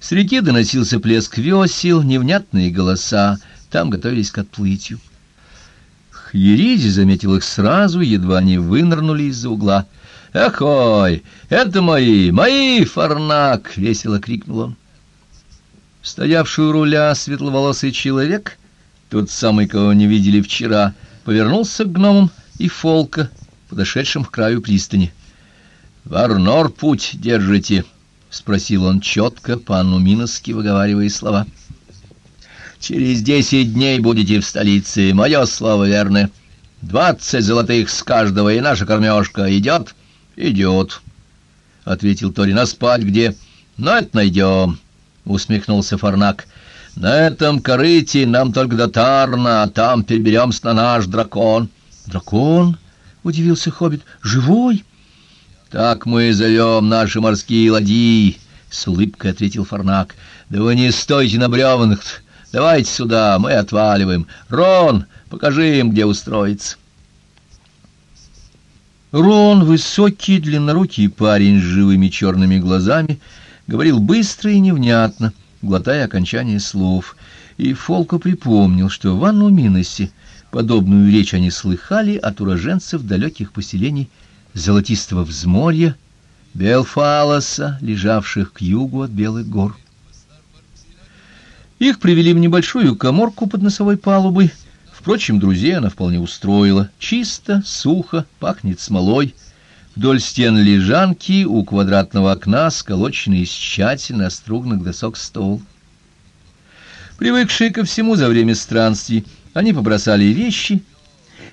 С реки доносился плеск весел, невнятные голоса, там готовились к отплытию. Хьериди заметил их сразу, едва они вынырнули из-за угла. «Эхой! Это мои! Мои, Фарнак!» — весело крикнул он. Стоявший у руля светловолосый человек, тот самый, кого не видели вчера, повернулся к гномам и Фолка, подошедшим к краю пристани. «Варнор путь держите!» — спросил он четко, по-аннуминовски выговаривая слова. «Через десять дней будете в столице, мое слово верное. Двадцать золотых с каждого, и наша кормежка идет?» «Идет», — ответил Торин. «А спать где?» «Ну, это найдем», — усмехнулся Фарнак. «На этом корыте нам только до Тарна, а там переберемся на наш дракон». «Дракон?» — удивился Хоббит. «Живой?» «Так мы зовем наши морские ладьи», — с улыбкой ответил Фарнак. «Да вы не стойте на бревнах Давайте сюда, мы отваливаем. Рон, покажи им, где устроиться». Рон, высокий, длиннорукий парень с живыми черными глазами, говорил быстро и невнятно, глотая окончание слов, и Фолко припомнил, что в Анну Миносе подобную речь они слыхали от уроженцев далеких поселений золотистого взморья, Белфалоса, лежавших к югу от Белых гор. Их привели в небольшую коморку под носовой палубой. Впрочем, друзей она вполне устроила. Чисто, сухо, пахнет смолой. Вдоль стен лежанки у квадратного окна сколоченный из тщательно оструганных досок стол. Привыкшие ко всему за время странствий, они побросали вещи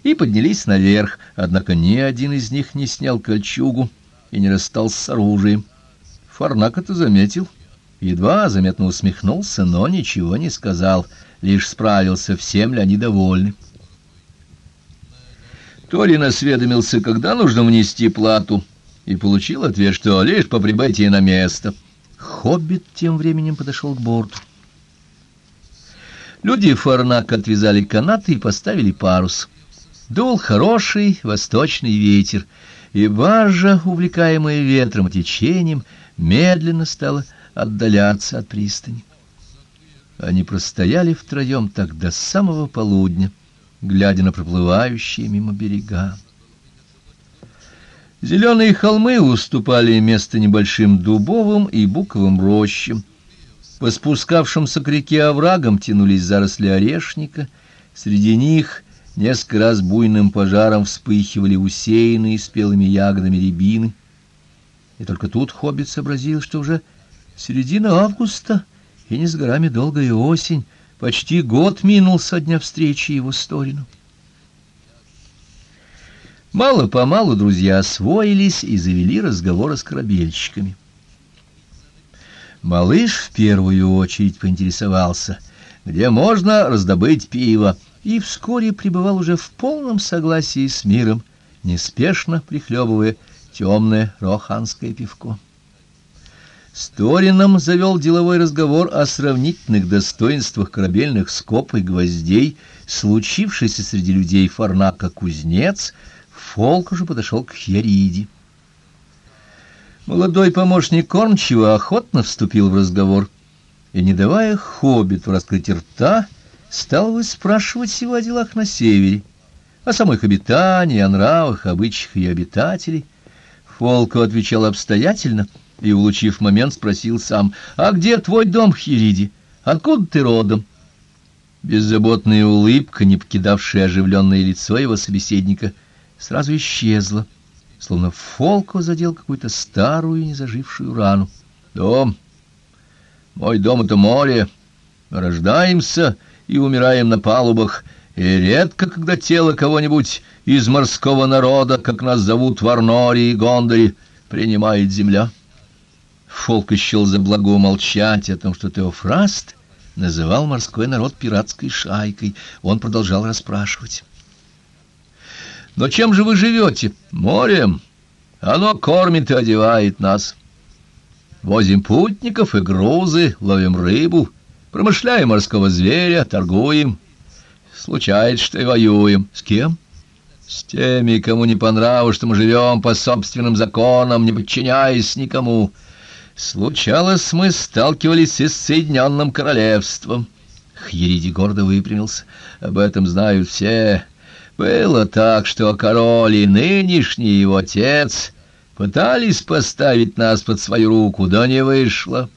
и поднялись наверх, однако ни один из них не снял кольчугу и не расстался с оружием. Фарнак это заметил, едва заметно усмехнулся, но ничего не сказал, лишь справился, всем ли они довольны. Торин осведомился, когда нужно внести плату, и получил ответ, что лишь по прибытии на место. Хоббит тем временем подошел к борту. Люди Фарнак отвязали канаты и поставили парус. Дул хороший восточный ветер, и баржа, увлекаемая ветром и течением, медленно стала отдаляться от пристани. Они простояли втроем так до самого полудня, глядя на проплывающие мимо берега. Зеленые холмы уступали место небольшим дубовым и буковым рощам. По спускавшимся к реке оврагам тянулись заросли орешника, среди них Несколько раз буйным пожаром вспыхивали усеянные спелыми ягодами рябины. И только тут хоббит сообразил, что уже середина августа, и не с горами долгая осень, почти год минул со дня встречи его с Торином. Мало-помалу друзья освоились и завели разговоры с корабельщиками. Малыш в первую очередь поинтересовался, где можно раздобыть пиво, и вскоре пребывал уже в полном согласии с миром, неспешно прихлебывая темное роханское пивко. Сторином завел деловой разговор о сравнительных достоинствах корабельных скоб и гвоздей, случившийся среди людей Фарнака кузнец, Фолк уже подошел к Хьяриде. Молодой помощник кормчего охотно вступил в разговор, и, не давая хоббиту раскрыть рта, стал выспрашивать его о делах на севере, о самых обитании, о нравах, обычаях и обитателей. Фолко отвечал обстоятельно и, улучив момент, спросил сам, «А где твой дом, Хириди? Откуда ты родом?» Беззаботная улыбка, не покидавшая оживленное лицо его собеседника, сразу исчезла, словно Фолко задел какую-то старую незажившую рану. «Дом? Мой дом — это море. Рождаемся и умираем на палубах, и редко, когда тело кого-нибудь из морского народа, как нас зовут в Арноре и Гондоре, принимает земля. Фолк ищел за благо умолчать о том, что Теофраст называл морской народ пиратской шайкой. Он продолжал расспрашивать. «Но чем же вы живете? Морем? Оно кормит и одевает нас. Возим путников и грузы, ловим рыбу» Промышляем морского зверя, торгуем. Случается, что и воюем. С кем? С теми, кому не по нраву, что мы живем по собственным законам, не подчиняясь никому. Случалось, мы сталкивались и с Соединенным Королевством. Хьериди гордо выпрямился. Об этом знают все. Было так, что король и нынешний его отец пытались поставить нас под свою руку, да не вышло.